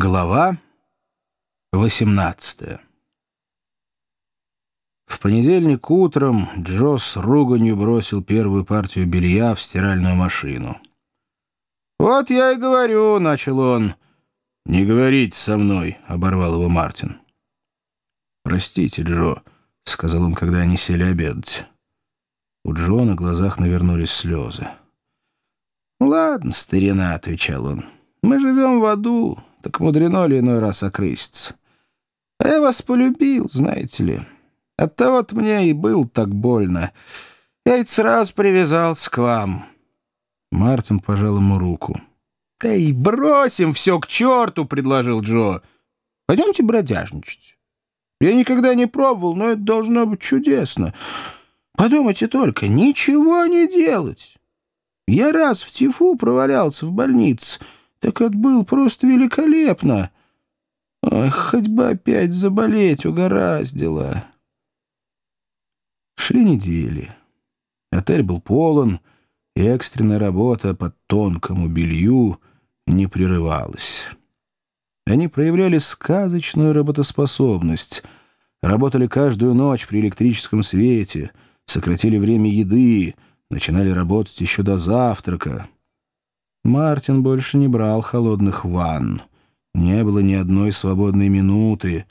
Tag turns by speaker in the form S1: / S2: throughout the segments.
S1: Глава 18 В понедельник утром Джо с руганью бросил первую партию белья в стиральную машину. «Вот я и говорю», — начал он. «Не говорите со мной», — оборвал его Мартин. «Простите, Джо», — сказал он, когда они сели обедать. У Джо на глазах навернулись слезы. «Ладно, старина», — отвечал он. «Мы живем в аду, так мудрено ли иной раз окрыситься. А я вас полюбил, знаете ли. Оттого-то мне и был так больно. Я ведь сразу привязался к вам». Мартин пожал ему руку. «Да и бросим все к черту!» — предложил Джо. «Пойдемте бродяжничать. Я никогда не пробовал, но это должно быть чудесно. Подумайте только, ничего не делать. Я раз в Тифу провалялся в больнице, так это было просто великолепно. Ой, хоть бы опять заболеть угораздило». Шли недели. Отель был полон, и экстренная работа по тонкому белью не прерывалась. Они проявляли сказочную работоспособность, работали каждую ночь при электрическом свете, сократили время еды, начинали работать еще до завтрака. Мартин больше не брал холодных ванн. Не было ни одной свободной минуты.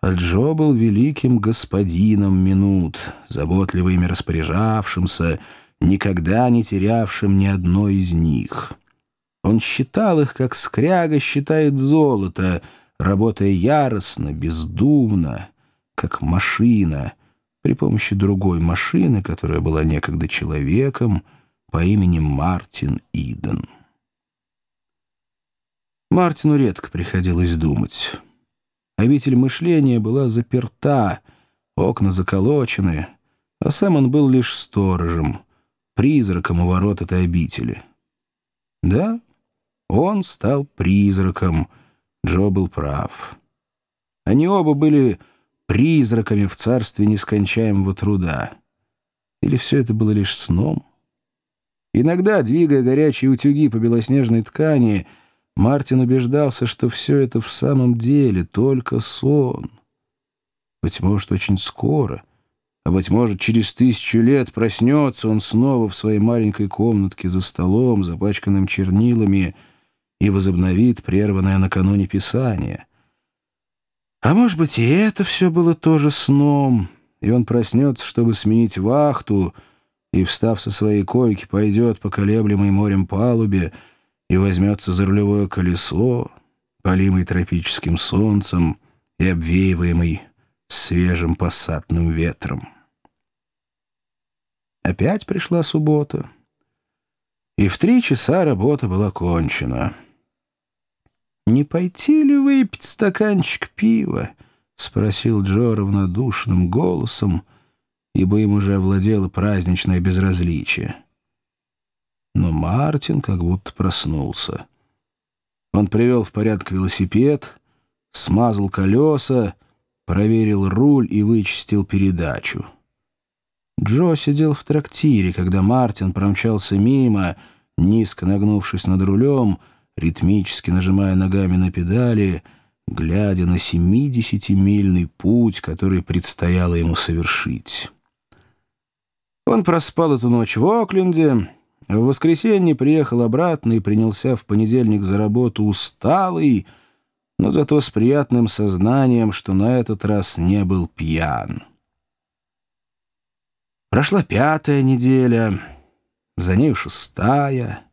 S1: А Джо был великим господином минут, заботливо ими распоряжавшимся, никогда не терявшим ни одной из них. Он считал их, как скряга считает золото, работая яростно, бездумно, как машина, при помощи другой машины, которая была некогда человеком, по имени Мартин Иден. Мартину редко приходилось думать. Обитель мышления была заперта, окна заколочены, а сам он был лишь сторожем, призраком у ворот этой обители. Да, он стал призраком. Джо был прав. Они оба были призраками в царстве нескончаемого труда. Или все это было лишь сном? Иногда, двигая горячие утюги по белоснежной ткани, Мартин убеждался, что все это в самом деле только сон. Быть может, очень скоро, а, быть может, через тысячу лет проснется он снова в своей маленькой комнатке за столом, запачканным чернилами, и возобновит прерванное накануне писание. А может быть, и это все было тоже сном, и он проснется, чтобы сменить вахту, и, встав со своей койки, пойдет по колеблемой морем палубе и возьмется за рулевое колесо, полимый тропическим солнцем и обвеиваемый свежим пассатным ветром. Опять пришла суббота, и в три часа работа была кончена — «Не пойти ли выпить стаканчик пива?» — спросил Джо равнодушным голосом, ибо им уже овладело праздничное безразличие. Но Мартин как будто проснулся. Он привел в порядок велосипед, смазал колеса, проверил руль и вычистил передачу. Джо сидел в трактире, когда Мартин промчался мимо, низко нагнувшись над рулем — ритмически нажимая ногами на педали, глядя на семидесятимильный путь, который предстояло ему совершить. Он проспал эту ночь в Окленде, в воскресенье приехал обратно и принялся в понедельник за работу усталый, но зато с приятным сознанием, что на этот раз не был пьян. Прошла пятая неделя, за нею шестая —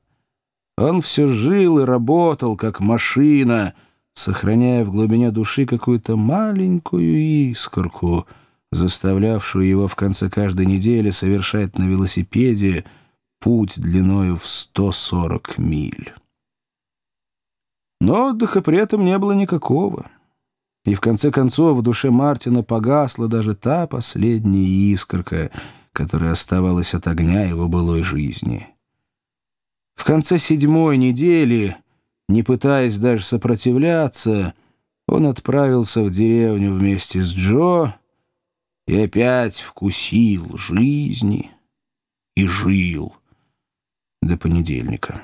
S1: он все жил и работал, как машина, сохраняя в глубине души какую-то маленькую искорку, заставлявшую его в конце каждой недели совершать на велосипеде путь длиною в 140 миль. Но отдыха при этом не было никакого. И в конце концов в душе Мартина погасла даже та последняя искорка, которая оставалась от огня его былой жизни. В конце седьмой недели, не пытаясь даже сопротивляться, он отправился в деревню вместе с Джо и опять вкусил жизни и жил до понедельника.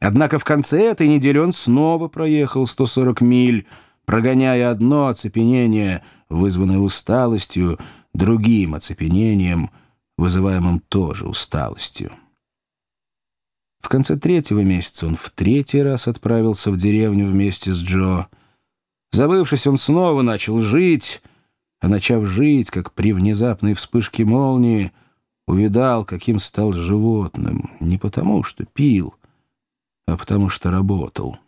S1: Однако в конце этой недели он снова проехал 140 миль, прогоняя одно оцепенение, вызванное усталостью, другим оцепенением, вызываемым тоже усталостью. В конце третьего месяца он в третий раз отправился в деревню вместе с Джо. Забывшись, он снова начал жить, а начав жить, как при внезапной вспышке молнии, увидал, каким стал животным, не потому что пил, а потому что работал.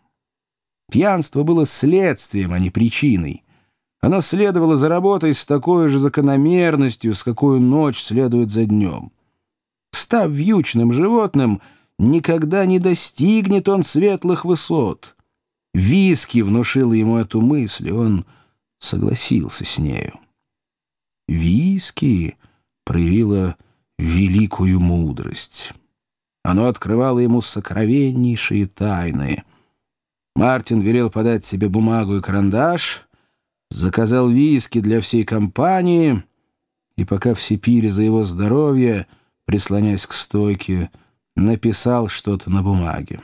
S1: Пьянство было следствием, а не причиной. Оно следовало за работой с такой же закономерностью, с какой ночь следует за днем. Став вьючным животным, никогда не достигнет он светлых высот. Виски внушил ему эту мысль, и он согласился с нею. Виски проявила великую мудрость. Оно открывало ему сокровеннейшие тайны. Мартин велел подать себе бумагу и карандаш, заказал виски для всей компании, и пока все пили за его здоровье, прислонясь к стойке, написал что-то на бумаге.